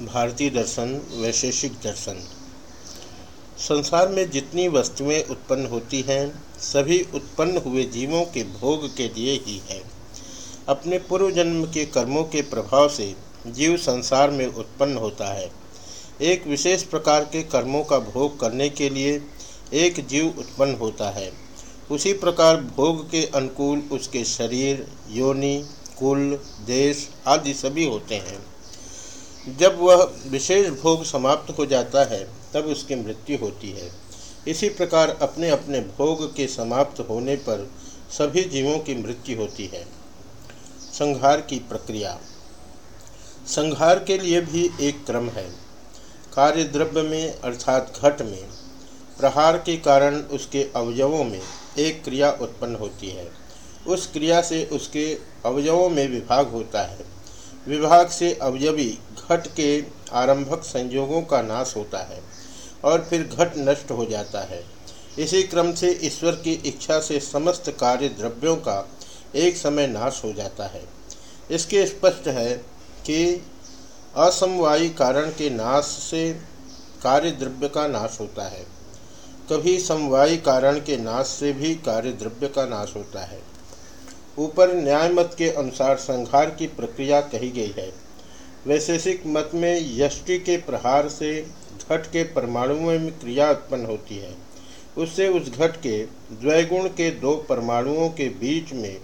भारतीय दर्शन, वैशेषिक दर्शन। संसार में जितनी वस्तुएँ उत्पन्न होती हैं, सभी उत्पन्न हुए जीवों के भोग के लिए ही हैं। अपने पूर्व जन्म के कर्मों के प्रभाव से जीव संसार में उत्पन्न होता है। एक विशेष प्रकार के कर्मों का भोग करने के लिए एक जीव उत्पन्न होता है। उसी प्रकार भोग के अनुकूल उसके शरीर, योनि, कुल, देश आदि सभी होते हैं। जब वह विशेष भोग समाप्त हो जाता है, तब उसकी मृत्यु होती है। इसी प्रकार अपने अपने भोग के समाप्त होने पर सभी जीवों की मृत्यु होती है। संहार की प्रक्रिया। संहार के लिए भी एक क्रम है। कार्य द्रव्य में, अर्थात घट में, प्रहार के कारण उसके अवयवों में एक क्रिया उत्पन्न होती है। उस क्रिया से उसके अवयवों में विभाग होता है। विभाग से अवयवी घट के आरंभक संयोगों का नाश होता है और फिर घट नष्ट हो जाता है। इसी क्रम से ईश्वर की इच्छा से समस्त कार्य द्रव्यों का एक समय नाश हो जाता है। इसके स्पष्ट है कि असमवायी कारण के नाश से कार्य द्रव्य का नाश होता है। कभी समवायी कारण के नाश से भी कार्य द्रव्य का नाश होता है। ऊपर न्यायमत के अनुसार संहार की प्रक्रिया कही गई है। वैशेषिक मत में यष्टि के प्रहार से घट के परमाणुओं में क्रिया उत्पन्न होती है। उससे उस घट के द्वैगुण के दो परमाणुओं के बीच में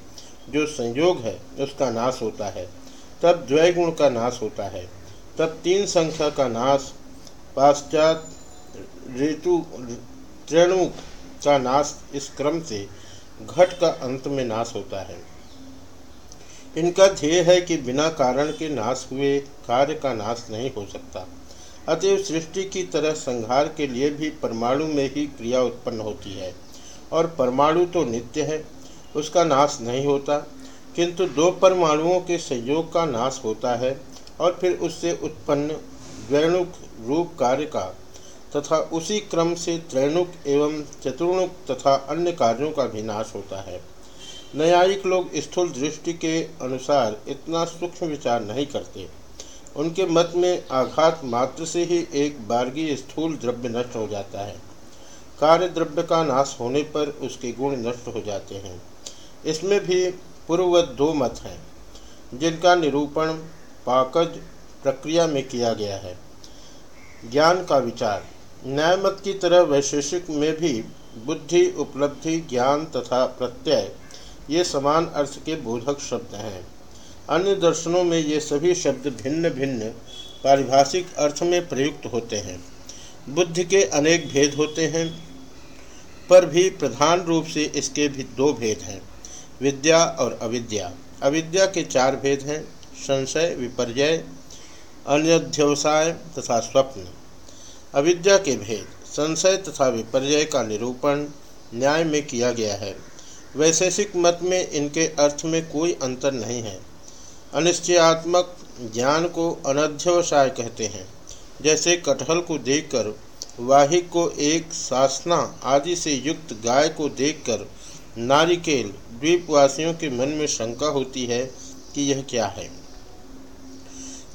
जो संयोग है, उसका नाश होता है। तब द्वैगुण का नाश होता है। तब तीन संख्या का नाश, पाश्चात ऋतु त्रेणु का नाश इस क्रम से घट का अंत में नाश होता है। इनका ध्येय है कि बिना कारण के नाश हुए कार्य का नाश नहीं हो सकता। अतएव सृष्टि की तरह संहार के लिए भी परमाणु में ही क्रिया उत्पन्न होती है। और परमाणु तो नित्य है, उसका नाश नहीं होता, किंतु दो परमाणुओं के संयोग का नाश होता है और फिर उससे उत्पन्न द्वैणुक रूप कार्य का तथा उसी क्रम से त्रैणुक एवं चतुर्णुक तथा अन्य कार्यों का भी नाश होता है। न्यायिक लोग स्थूल दृष्टि के अनुसार इतना सूक्ष्म विचार नहीं करते। उनके मत में आघात मात्र से ही एक बारगी स्थूल द्रव्य नष्ट हो जाता है। कार्य द्रव्य का नाश होने पर उसके गुण नष्ट हो जाते हैं। इसमें भी पूर्ववत दो मत हैं, जिनका निरूपण पाकज प्रक्रिया में किया गया है। ज्ञान का विचार, न्याय मत की तरह वैशेषिक में भी बुद्धि, उपलब्धि, ज्ञान तथा प्रत्यय ये समान अर्थ के बोधक शब्द हैं। अन्य दर्शनों में ये सभी शब्द भिन्न भिन्न पारिभाषिक अर्थ में प्रयुक्त होते हैं। बुद्धि के अनेक भेद होते हैं, पर भी प्रधान रूप से इसके भी दो भेद हैं, विद्या और अविद्या। अविद्या के चार भेद हैं, संशय विपर्य अन्यध्यवसाय तथा स्वप्न। अविद्या के भेद, संशय तथा विपर्य का निरूपण न्याय में किया गया है। वैशेषिक मत में इनके अर्थ में कोई अंतर नहीं है। अनिश्चयात्मक ज्ञान को अनध्यवसाय कहते हैं। जैसे कटहल को देखकर वाहिक को एक सासना आदि से युक्त गाय को देखकर नारिकेल द्वीपवासियों के मन में शंका होती है कि यह क्या है।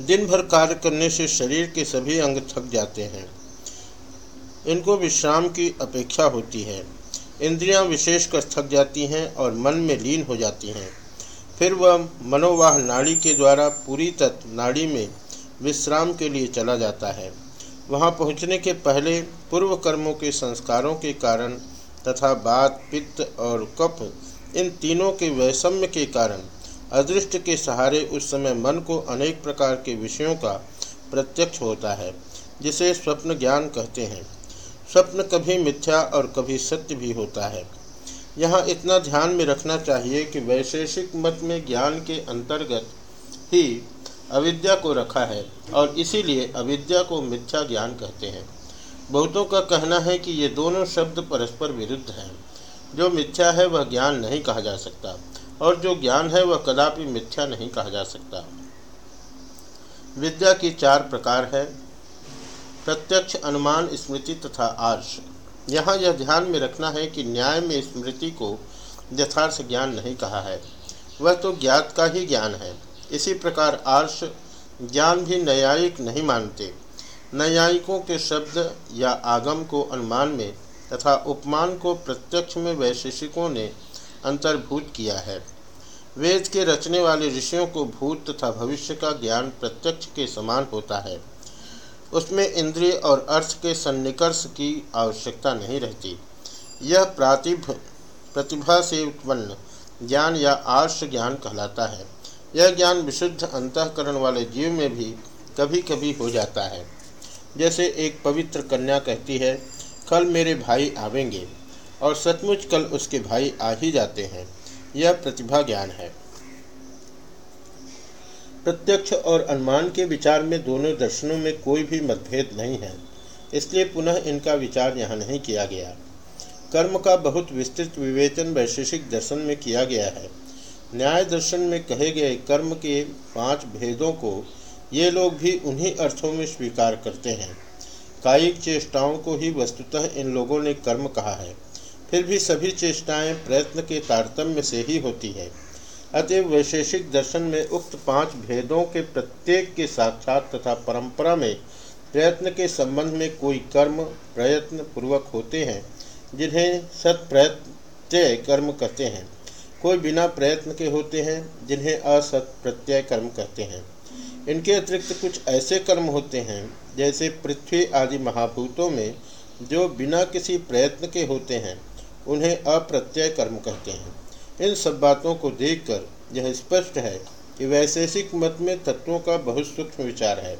दिन भर कार्य करने से शरीर के सभी अंग थक जाते हैं। इनको विश्राम की अपेक्षा होती है। इंद्रियाँ विशेषकर थक जाती हैं और मन में लीन हो जाती हैं। फिर वह मनोवाह नाड़ी के द्वारा पूरी तत्व नाड़ी में विश्राम के लिए चला जाता है। वहाँ पहुँचने के पहले पूर्व कर्मों के संस्कारों के कारण तथा बात, पित्त और कफ, इन तीनों के वैषम्य के कारण अदृष्ट के सहारे उस समय मन को अनेक प्रकार के विषयों का प्रत्यक्ष होता है, जिसे स्वप्न ज्ञान कहते हैं। स्वप्न कभी मिथ्या और कभी सत्य भी होता है। यहाँ इतना ध्यान में रखना चाहिए कि वैशेषिक मत में ज्ञान के अंतर्गत ही अविद्या को रखा है और इसीलिए अविद्या को मिथ्या ज्ञान कहते हैं। बहुतों का कहना है कि ये दोनों शब्द परस्पर विरुद्ध हैं। जो मिथ्या है, वह ज्ञान नहीं कहा जा सकता और जो ज्ञान है, वह कदापि मिथ्या नहीं कहा जा सकता। विद्या की चार प्रकार है। प्रत्यक्ष अनुमान स्मृति तथा आर्ष। यहाँ यह ध्यान में रखना है कि न्याय में स्मृति को यथार्थ ज्ञान नहीं कहा है। वह तो ज्ञात का ही ज्ञान है। इसी प्रकार आर्ष ज्ञान भी न्यायिक नहीं मानते। न्यायिकों के शब्द या आगम को अनुमान में तथा उपमान को प्रत्यक्ष में वैशेषिकों ने अंतर्भूत किया है। वेद के रचने वाले ऋषियों को भूत तथा भविष्य का ज्ञान प्रत्यक्ष के समान होता है। उसमें इंद्रिय और अर्थ के सन्निकर्ष की आवश्यकता नहीं रहती। यह प्रातिभ, प्रतिभा से उत्पन्न ज्ञान या आर्ष ज्ञान कहलाता है। यह ज्ञान विशुद्ध अंतकरण वाले जीव में भी कभी कभी हो जाता है। जैसे एक पवित्र कन्या कहती है, कल मेरे भाई आवेंगे। और सचमुच कल उसके भाई आ ही जाते हैं। यह प्रतिभा ज्ञान है। प्रत्यक्ष और अनुमान के विचार में दोनों दर्शनों में कोई भी मतभेद नहीं है, इसलिए पुनः इनका विचार यहाँ नहीं किया गया। कर्म का बहुत विस्तृत विवेचन वैशेषिक दर्शन में किया गया है। न्याय दर्शन में कहे गए कर्म के पाँच भेदों को ये लोग भी उन्हीं अर्थों में स्वीकार करते हैं। कायिक चेष्टाओं को ही वस्तुतः इन लोगों ने कर्म कहा है। फिर भी सभी चेष्टाएँ प्रयत्न के तारतम्य से ही होती है। अतएव वैशेषिक दर्शन में उक्त पाँच भेदों के प्रत्येक के साक्षात तथा परंपरा में, प्रयत्न के संबंध में कोई कर्म, प्रयत्न पूर्वक होते हैं, जिन्हें सत प्रत्यय कर्म कहते हैं। कोई बिना प्रयत्न के होते हैं, जिन्हें असत प्रत्यय कर्म कहते हैं। इनके अतिरिक्त कुछ ऐसे कर्म होते हैं, जैसे पृथ्वी आदि महाभूतों में, जो बिना किसी प्रयत्न के होते हैं, उन्हें अप्रत्यय कर्म कहते हैं। इन सब बातों को देखकर यह स्पष्ट है कि वैशेषिक मत में तत्वों का बहुत सूक्ष्म विचार है।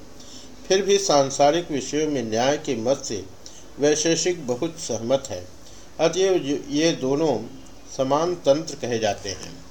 फिर भी सांसारिक विषयों में न्याय के मत से वैशेषिक बहुत सहमत है। अतएव ये दोनों समान तंत्र कहे जाते हैं।